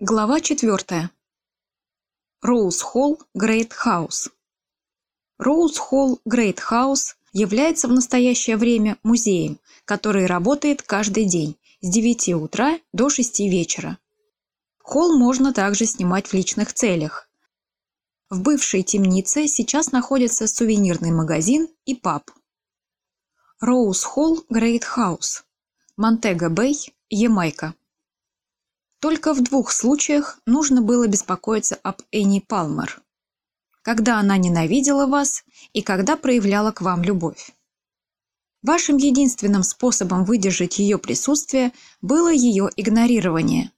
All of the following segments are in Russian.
Глава 4. Роуз Холл Грейт Хаус. Роуз Холл Грейт Хаус является в настоящее время музеем, который работает каждый день с 9 утра до 6 вечера. Холл можно также снимать в личных целях. В бывшей темнице сейчас находится сувенирный магазин и паб. Роуз Холл Грейт Хаус. Монтега-Бэй, Ямайка. Только в двух случаях нужно было беспокоиться об Энни Палмер. Когда она ненавидела вас и когда проявляла к вам любовь. Вашим единственным способом выдержать ее присутствие было ее игнорирование.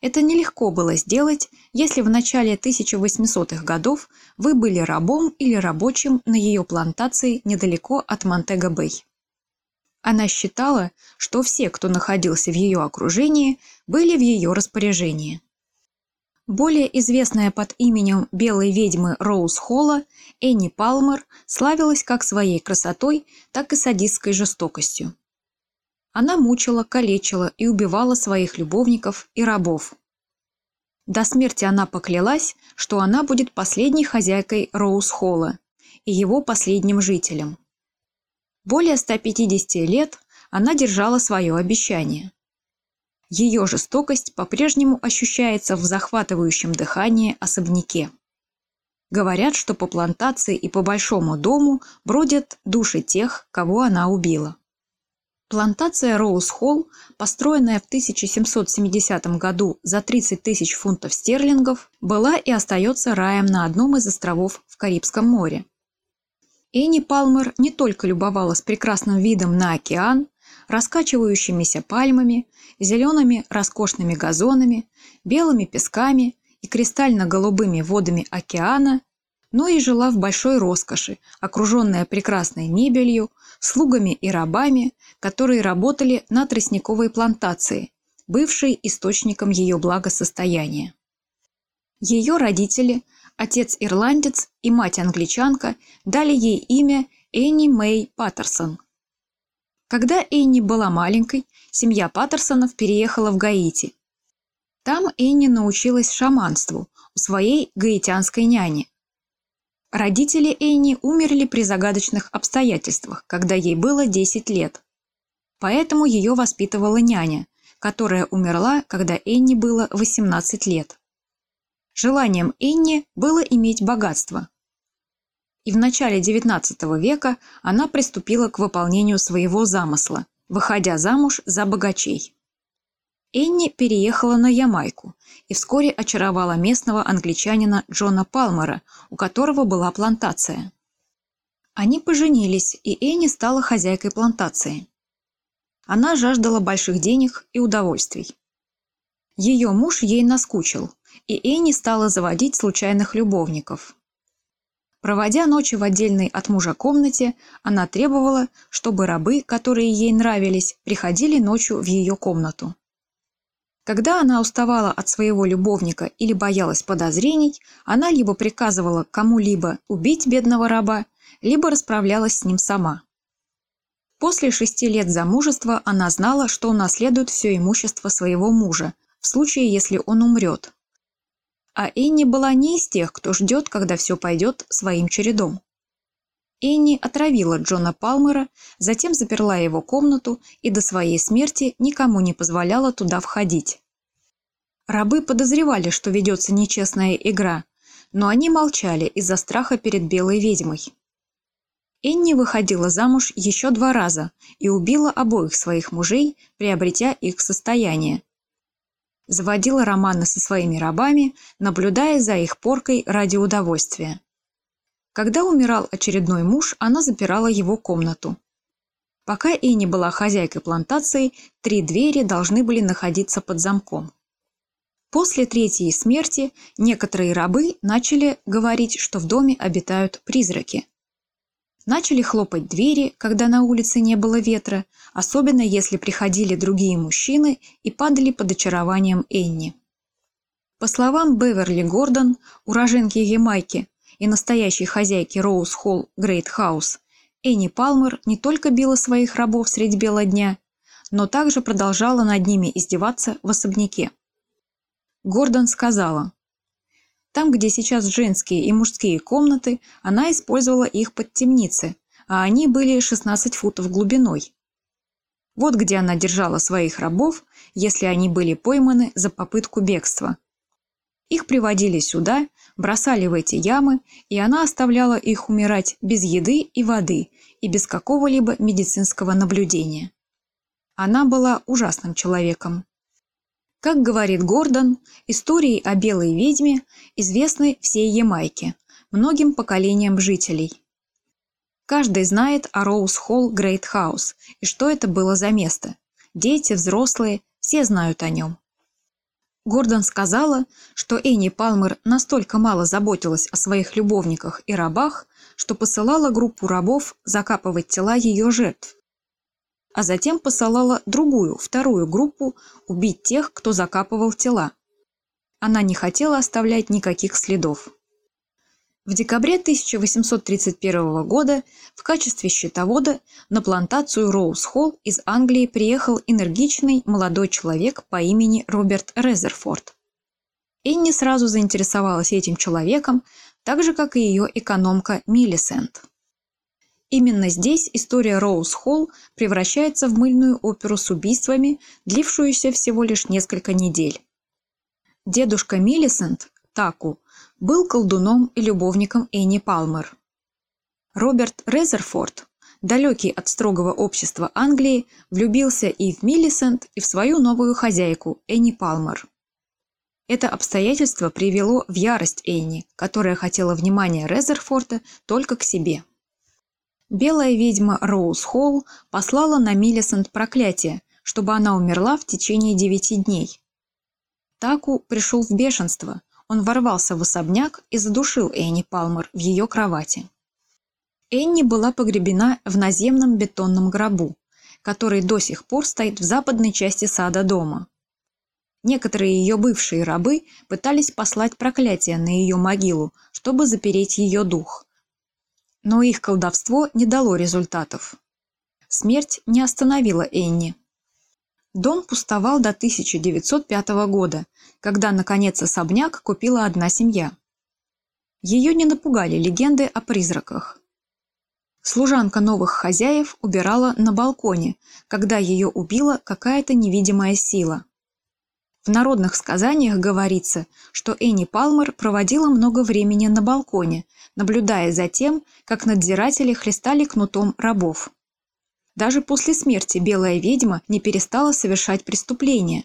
Это нелегко было сделать, если в начале 1800-х годов вы были рабом или рабочим на ее плантации недалеко от Монтега-Бэй. Она считала, что все, кто находился в ее окружении, были в ее распоряжении. Более известная под именем белой ведьмы Роуз Холла, Энни Палмер славилась как своей красотой, так и садистской жестокостью. Она мучила, калечила и убивала своих любовников и рабов. До смерти она поклялась, что она будет последней хозяйкой Роуз Холла и его последним жителем. Более 150 лет она держала свое обещание. Ее жестокость по-прежнему ощущается в захватывающем дыхании особняке. Говорят, что по плантации и по большому дому бродят души тех, кого она убила. Плантация Роуз-Холл, построенная в 1770 году за 30 тысяч фунтов стерлингов, была и остается раем на одном из островов в Карибском море. Энни Палмер не только любовалась прекрасным видом на океан, раскачивающимися пальмами, зелеными роскошными газонами, белыми песками и кристально-голубыми водами океана, но и жила в большой роскоши, окруженная прекрасной мебелью, слугами и рабами, которые работали на тростниковой плантации, бывшей источником ее благосостояния. Ее родители – Отец-ирландец и мать-англичанка дали ей имя Энни Мэй Паттерсон. Когда Энни была маленькой, семья Паттерсонов переехала в Гаити. Там Энни научилась шаманству у своей гаитянской няни. Родители Энни умерли при загадочных обстоятельствах, когда ей было 10 лет. Поэтому ее воспитывала няня, которая умерла, когда Энни было 18 лет. Желанием Энни было иметь богатство. И в начале XIX века она приступила к выполнению своего замысла, выходя замуж за богачей. Энни переехала на Ямайку и вскоре очаровала местного англичанина Джона Палмера, у которого была плантация. Они поженились, и Энни стала хозяйкой плантации. Она жаждала больших денег и удовольствий. Ее муж ей наскучил, и Энни стала заводить случайных любовников. Проводя ночи в отдельной от мужа комнате, она требовала, чтобы рабы, которые ей нравились, приходили ночью в ее комнату. Когда она уставала от своего любовника или боялась подозрений, она либо приказывала кому-либо убить бедного раба, либо расправлялась с ним сама. После шести лет замужества она знала, что унаследует все имущество своего мужа, в случае, если он умрет, а Энни была не из тех, кто ждет, когда все пойдет своим чередом. Энни отравила Джона Палмера, затем заперла его комнату и до своей смерти никому не позволяла туда входить. Рабы подозревали, что ведется нечестная игра, но они молчали из-за страха перед белой ведьмой. Энни выходила замуж еще два раза и убила обоих своих мужей, приобретя их состояние, заводила романы со своими рабами, наблюдая за их поркой ради удовольствия. Когда умирал очередной муж, она запирала его комнату. Пока Энни была хозяйкой плантации, три двери должны были находиться под замком. После третьей смерти некоторые рабы начали говорить, что в доме обитают призраки. Начали хлопать двери, когда на улице не было ветра, особенно если приходили другие мужчины и падали под очарованием Энни. По словам Беверли Гордон, уроженки Ямайки и настоящей хозяйки Роуз Холл Грейт Хаус, Энни Палмер не только била своих рабов средь бела дня, но также продолжала над ними издеваться в особняке. Гордон сказала, «Там, где сейчас женские и мужские комнаты, она использовала их под темницы, а они были 16 футов глубиной. Вот где она держала своих рабов, если они были пойманы за попытку бегства. Их приводили сюда, бросали в эти ямы, и она оставляла их умирать без еды и воды и без какого-либо медицинского наблюдения. Она была ужасным человеком. Как говорит Гордон, истории о белой ведьме известны всей Ямайке, многим поколениям жителей. Каждый знает о Роуз-Холл Грейт Хаус и что это было за место. Дети, взрослые, все знают о нем. Гордон сказала, что Энни Палмер настолько мало заботилась о своих любовниках и рабах, что посылала группу рабов закапывать тела ее жертв. А затем посылала другую, вторую группу убить тех, кто закапывал тела. Она не хотела оставлять никаких следов. В декабре 1831 года в качестве счетовода на плантацию Роуз-Холл из Англии приехал энергичный молодой человек по имени Роберт Резерфорд. Энни сразу заинтересовалась этим человеком, так же, как и ее экономка Миллисент. Именно здесь история Роуз-Холл превращается в мыльную оперу с убийствами, длившуюся всего лишь несколько недель. Дедушка Миллисент, Таку, был колдуном и любовником Энни Палмер. Роберт Резерфорд, далекий от строгого общества Англии, влюбился и в Миллисент, и в свою новую хозяйку Энни Палмер. Это обстоятельство привело в ярость Энни, которая хотела внимания Резерфорда только к себе. Белая ведьма Роуз Холл послала на Миллисент проклятие, чтобы она умерла в течение девяти дней. Таку пришел в бешенство, он ворвался в особняк и задушил Энни Палмер в ее кровати. Энни была погребена в наземном бетонном гробу, который до сих пор стоит в западной части сада дома. Некоторые ее бывшие рабы пытались послать проклятие на ее могилу, чтобы запереть ее дух. Но их колдовство не дало результатов. Смерть не остановила Энни. Дом пустовал до 1905 года, когда, наконец, особняк купила одна семья. Ее не напугали легенды о призраках. Служанка новых хозяев убирала на балконе, когда ее убила какая-то невидимая сила. В народных сказаниях говорится, что Энни Палмер проводила много времени на балконе, наблюдая за тем, как надзиратели хлестали кнутом рабов. Даже после смерти белая ведьма не перестала совершать преступления.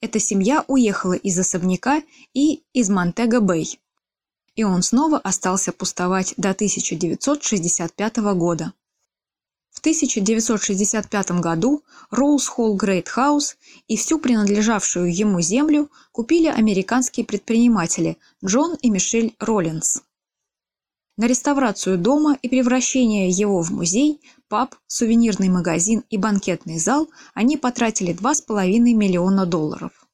Эта семья уехала из особняка и из Монтега-Бэй. И он снова остался пустовать до 1965 года. В 1965 году Роуз Холл Грейт Хаус и всю принадлежавшую ему землю купили американские предприниматели Джон и Мишель Роллинс. На реставрацию дома и превращение его в музей, паб, сувенирный магазин и банкетный зал они потратили 2,5 миллиона долларов.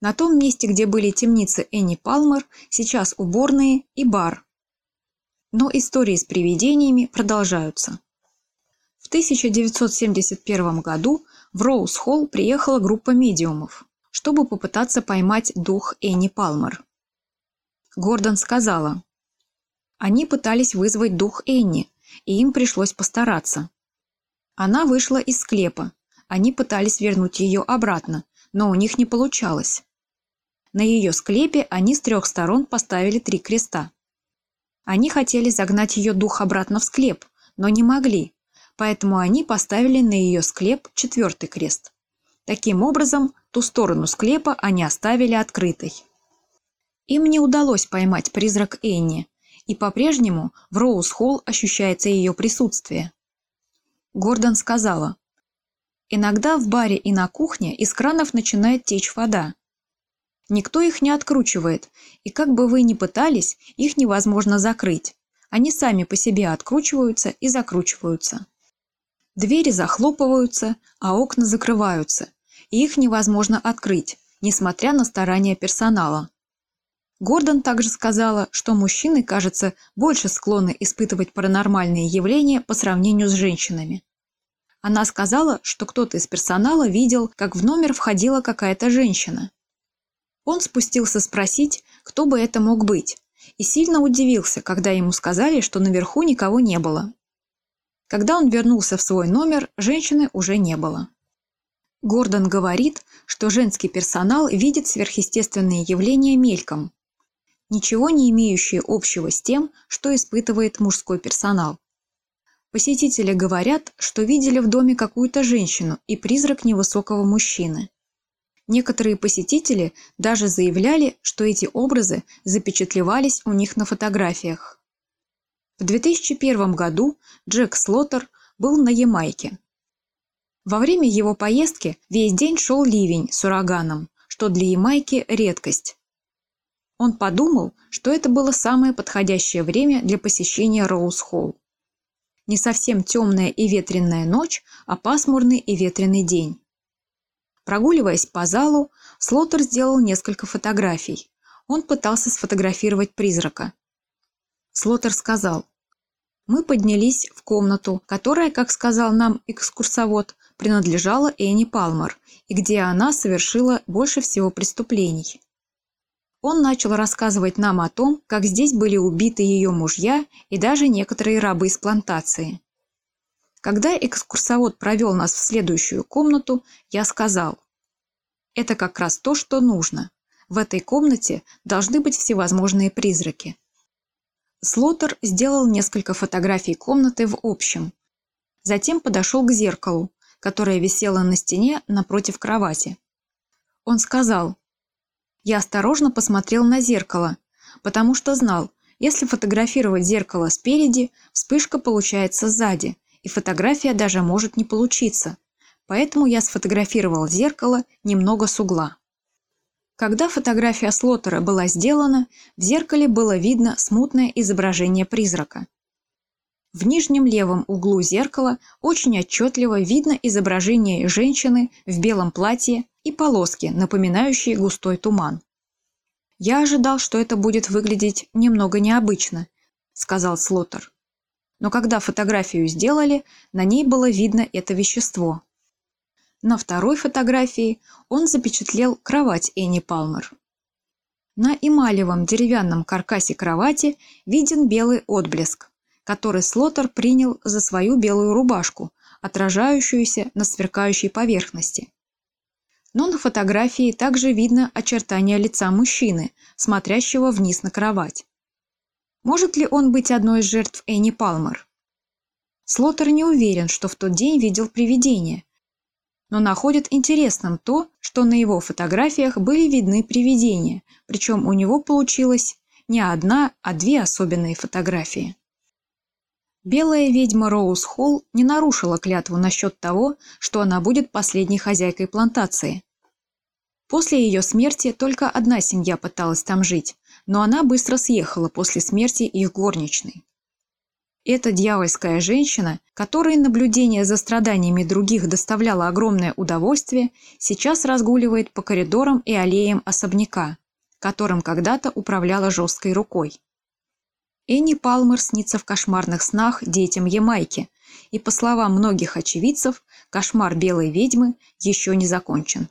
На том месте, где были темницы Энни Палмер, сейчас уборные и бар. Но истории с привидениями продолжаются. В 1971 году в Роуз-Холл приехала группа медиумов, чтобы попытаться поймать дух Энни Палмер. Гордон сказала, они пытались вызвать дух Энни, и им пришлось постараться. Она вышла из склепа. Они пытались вернуть ее обратно, но у них не получалось. На ее склепе они с трех сторон поставили три креста. Они хотели загнать ее дух обратно в склеп, но не могли, поэтому они поставили на ее склеп четвертый крест. Таким образом, ту сторону склепа они оставили открытой. Им не удалось поймать призрак Энни, и по-прежнему в Роуз-Холл ощущается ее присутствие. Гордон сказала, «Иногда в баре и на кухне из кранов начинает течь вода. Никто их не откручивает, и как бы вы ни пытались, их невозможно закрыть. Они сами по себе откручиваются и закручиваются. Двери захлопываются, а окна закрываются, и их невозможно открыть, несмотря на старания персонала. Гордон также сказала, что мужчины, кажется, больше склонны испытывать паранормальные явления по сравнению с женщинами. Она сказала, что кто-то из персонала видел, как в номер входила какая-то женщина. Он спустился спросить, кто бы это мог быть, и сильно удивился, когда ему сказали, что наверху никого не было. Когда он вернулся в свой номер, женщины уже не было. Гордон говорит, что женский персонал видит сверхъестественные явления мельком, ничего не имеющие общего с тем, что испытывает мужской персонал. Посетители говорят, что видели в доме какую-то женщину и призрак невысокого мужчины. Некоторые посетители даже заявляли, что эти образы запечатлевались у них на фотографиях. В 2001 году Джек Слоттер был на Ямайке. Во время его поездки весь день шел ливень с ураганом, что для Ямайки редкость. Он подумал, что это было самое подходящее время для посещения Роуз-Холл. Не совсем темная и ветреная ночь, а пасмурный и ветреный день. Прогуливаясь по залу, Слоттер сделал несколько фотографий. Он пытался сфотографировать призрака. Слоттер сказал, «Мы поднялись в комнату, которая, как сказал нам экскурсовод, принадлежала Энни Палмер, и где она совершила больше всего преступлений. Он начал рассказывать нам о том, как здесь были убиты ее мужья и даже некоторые рабы из плантации. Когда экскурсовод провел нас в следующую комнату, я сказал, «Это как раз то, что нужно. В этой комнате должны быть всевозможные призраки». Слотер сделал несколько фотографий комнаты в общем. Затем подошел к зеркалу, которое висело на стене напротив кровати. Он сказал, я осторожно посмотрел на зеркало, потому что знал, если фотографировать зеркало спереди, вспышка получается сзади, и фотография даже может не получиться. Поэтому я сфотографировал зеркало немного с угла. Когда фотография Слоттера была сделана, в зеркале было видно смутное изображение призрака. В нижнем левом углу зеркала очень отчетливо видно изображение женщины в белом платье и полоски, напоминающие густой туман. «Я ожидал, что это будет выглядеть немного необычно», – сказал Слоттер. Но когда фотографию сделали, на ней было видно это вещество. На второй фотографии он запечатлел кровать Энни Палмер. На эмалевом деревянном каркасе кровати виден белый отблеск, который Слоттер принял за свою белую рубашку, отражающуюся на сверкающей поверхности но на фотографии также видно очертания лица мужчины, смотрящего вниз на кровать. Может ли он быть одной из жертв Энни Палмер? Слоттер не уверен, что в тот день видел привидение, но находит интересным то, что на его фотографиях были видны привидения, причем у него получилось не одна, а две особенные фотографии. Белая ведьма Роуз Холл не нарушила клятву насчет того, что она будет последней хозяйкой плантации. После ее смерти только одна семья пыталась там жить, но она быстро съехала после смерти их горничной. Эта дьявольская женщина, которой наблюдение за страданиями других доставляло огромное удовольствие, сейчас разгуливает по коридорам и аллеям особняка, которым когда-то управляла жесткой рукой. Энни Палмер снится в кошмарных снах детям Ямайки, и, по словам многих очевидцев, кошмар белой ведьмы еще не закончен.